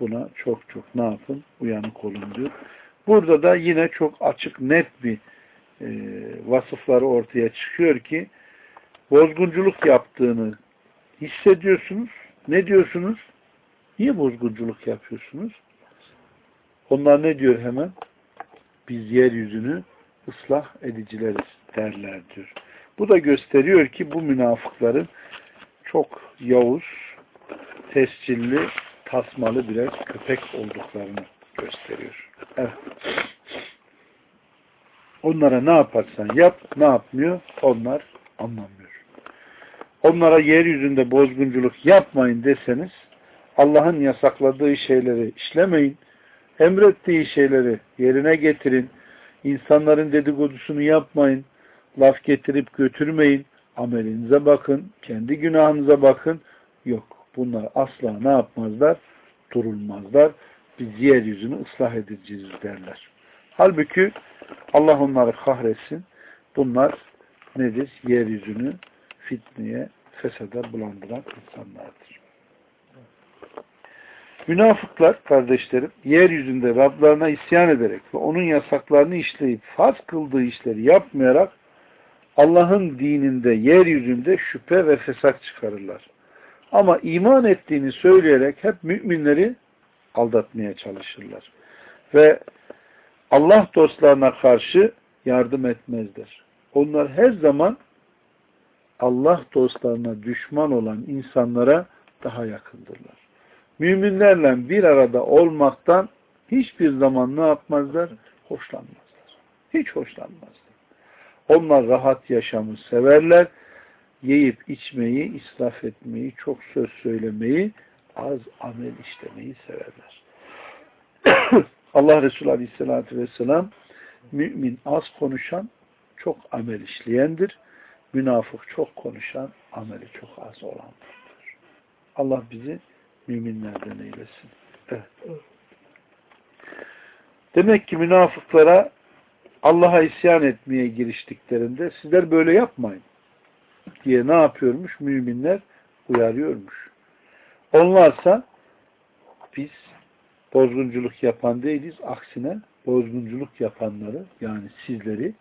buna çok çok ne yapın? Uyanık olun diyor. Burada da yine çok açık net bir e, vasıfları ortaya çıkıyor ki bozgunculuk yaptığını hissediyorsunuz. Ne diyorsunuz? Niye bozgunculuk yapıyorsunuz? Onlar ne diyor hemen? Biz yeryüzünü ıslah edicileriz derler diyor. Bu da gösteriyor ki bu münafıkların çok yavuz, tescilli, tasmalı birer köpek olduklarını gösteriyor. Evet. Onlara ne yaparsan yap, ne yapmıyor? Onlar anlamıyor. Onlara yeryüzünde bozgunculuk yapmayın deseniz, Allah'ın yasakladığı şeyleri işlemeyin, emrettiği şeyleri yerine getirin, insanların dedikodusunu yapmayın, laf getirip götürmeyin, amelinize bakın, kendi günahınıza bakın. Yok, bunlar asla ne yapmazlar? Durulmazlar. Biz yeryüzünü ıslah edeceğiz derler. Halbuki Allah onları kahretsin. Bunlar nedir? Yeryüzünü fitneye, fesada bulandıran insanlardır. Münafıklar kardeşlerim yeryüzünde Rablarına isyan ederek ve onun yasaklarını işleyip farz kıldığı işleri yapmayarak Allah'ın dininde yeryüzünde şüphe ve fesat çıkarırlar. Ama iman ettiğini söyleyerek hep müminleri aldatmaya çalışırlar. Ve Allah dostlarına karşı yardım etmezler. Onlar her zaman Allah dostlarına düşman olan insanlara daha yakındırlar. Müminlerle bir arada olmaktan hiçbir zaman ne yapmazlar? Hoşlanmazlar. Hiç hoşlanmazlar. Onlar rahat yaşamı severler. Yiyip içmeyi, israf etmeyi, çok söz söylemeyi, az amel işlemeyi severler. <clears throat> Allah Resulü Aleyhisselatü Vesselam mümin az konuşan, çok amel işleyendir. Münafık çok konuşan, ameli çok az olandır. Allah bizi müminlerden eylesin. Evet. Demek ki münafıklara Allah'a isyan etmeye giriştiklerinde sizler böyle yapmayın diye ne yapıyormuş? Müminler uyarıyormuş. Onlarsa biz bozgunculuk yapan değiliz. Aksine bozgunculuk yapanları yani sizleri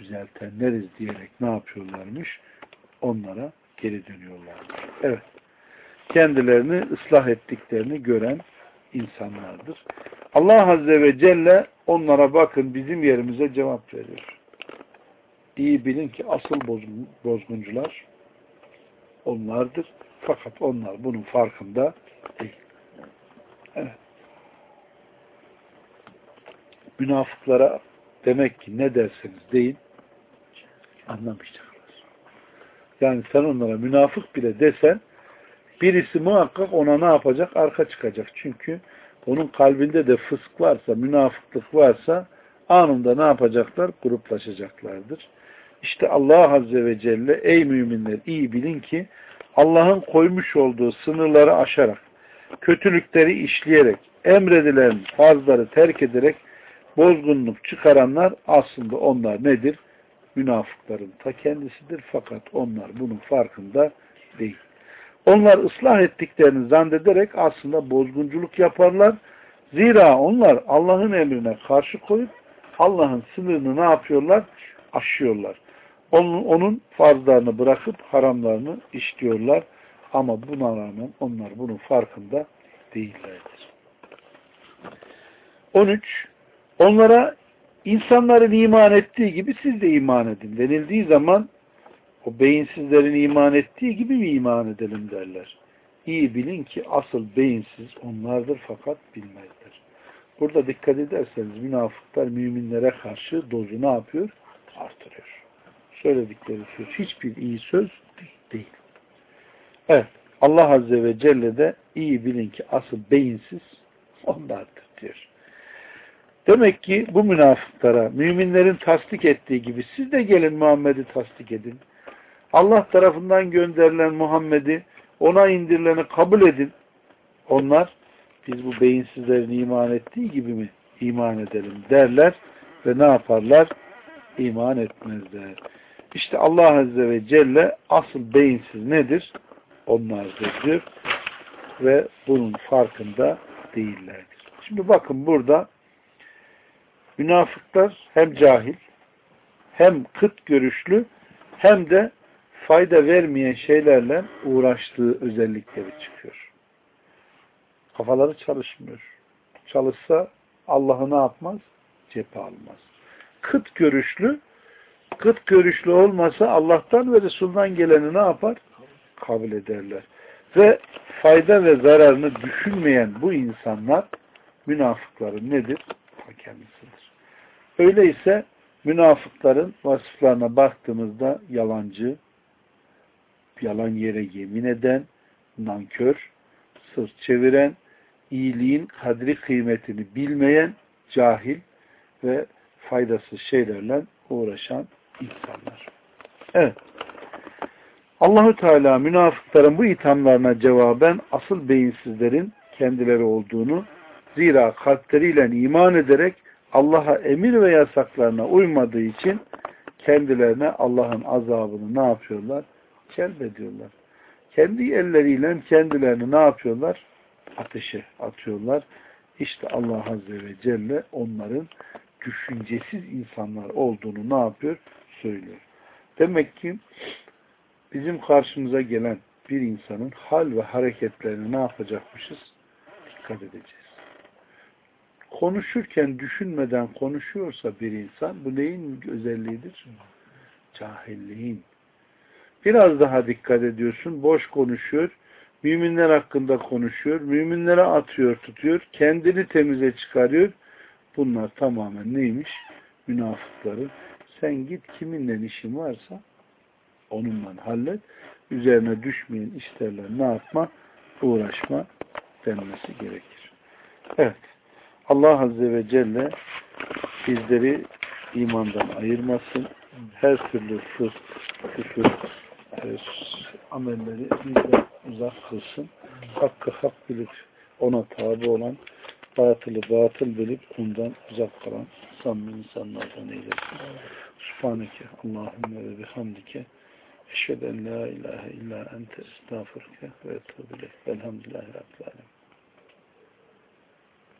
düzeltenleriz diyerek ne yapıyorlarmış? Onlara geri dönüyorlarmış. Evet. Kendilerini ıslah ettiklerini gören insanlardır. Allah Azze ve Celle onlara bakın bizim yerimize cevap veriyor. İyi bilin ki asıl bozguncular onlardır. Fakat onlar bunun farkında değil. Evet. Münafıklara demek ki ne derseniz deyin anlamayacaklar. Yani sen onlara münafık bile desen birisi muhakkak ona ne yapacak? Arka çıkacak. Çünkü onun kalbinde de fısk varsa, münafıklık varsa anında ne yapacaklar? Gruplaşacaklardır. İşte Allah Azze ve Celle ey müminler iyi bilin ki Allah'ın koymuş olduğu sınırları aşarak, kötülükleri işleyerek, emredilen farzları terk ederek bozgunluk çıkaranlar aslında onlar nedir? Münafıkların ta kendisidir fakat onlar bunun farkında değil. Onlar ıslah ettiklerini zannederek aslında bozgunculuk yaparlar. Zira onlar Allah'ın emrine karşı koyup Allah'ın sınırını ne yapıyorlar? Aşıyorlar. Onun, onun farzlarını bırakıp haramlarını işliyorlar. Ama buna rağmen onlar bunun farkında değillerdir. 13. Onlara insanların iman ettiği gibi siz de iman edin denildiği zaman o beyinsizlerin iman ettiği gibi mi iman edelim derler. İyi bilin ki asıl beyinsiz onlardır fakat bilmezler. Burada dikkat ederseniz münafıklar müminlere karşı dozu ne yapıyor? Artırıyor. Söyledikleri söz hiçbir iyi söz değil. Evet. Allah Azze ve Celle de iyi bilin ki asıl beyinsiz onlardır diyor. Demek ki bu münafıklara müminlerin tasdik ettiği gibi siz de gelin Muhammed'i tasdik edin. Allah tarafından gönderilen Muhammed'i ona indirileni kabul edin. Onlar biz bu beyinsizlerin iman ettiği gibi mi iman edelim derler ve ne yaparlar? İman etmezler. İşte Allah Azze ve Celle asıl beyinsiz nedir? Onlardır diyor. Ve bunun farkında değillerdir. Şimdi bakın burada münafıklar hem cahil hem kıt görüşlü hem de fayda vermeyen şeylerle uğraştığı özellikleri çıkıyor. Kafaları çalışmıyor. Çalışsa Allah'ı ne yapmaz? Cephe almaz. Kıt görüşlü, kıt görüşlü olmasa Allah'tan ve Resul'dan geleni ne yapar? kabul ederler. Ve fayda ve zararını düşünmeyen bu insanlar münafıkların nedir? Ta kendisidir. Öyleyse münafıkların vasıflarına baktığımızda yalancı, yalan yere yemin eden, nankör, sırt çeviren, iyiliğin kadri kıymetini bilmeyen, cahil ve faydasız şeylerle uğraşan insanlar. Evet. Allahü Teala münafıkların bu ithamlarına cevaben asıl beyinsizlerin kendileri olduğunu zira kalpleriyle iman ederek Allah'a emir ve yasaklarına uymadığı için kendilerine Allah'ın azabını ne yapıyorlar? Celbediyorlar. Kendi elleriyle kendilerini ne yapıyorlar? Ateşe atıyorlar. İşte Allah Azze ve Celle onların düşüncesiz insanlar olduğunu ne yapıyor? Söylüyor. Demek ki bizim karşımıza gelen bir insanın hal ve hareketlerini ne yapacakmışız? Dikkat edeceğiz. Konuşurken düşünmeden konuşuyorsa bir insan bu neyin özelliğidir? Cahilliğin. Biraz daha dikkat ediyorsun. Boş konuşuyor. Müminler hakkında konuşuyor. Müminlere atıyor, tutuyor. Kendini temize çıkarıyor. Bunlar tamamen neymiş? Münafıkların. Sen git kiminle işin varsa onunla hallet. Üzerine düşmeyen işlerle ne yapma? Uğraşma denmesi gerekir. Evet. Allah Azze ve Celle bizleri imandan ayırmasın. Her türlü fısk, küfür, amelleri bizden uzak kılsın. Hakkı hak bilip ona tabi olan, batılı batıl bilip ondan uzak kalan samimi insanlardan eylesin. Subhaneke Allahümme ve bihamdike eşheden la ilahe illa ente estağfurke ve etubile. Velhamdülillahi Rabbil Alemin.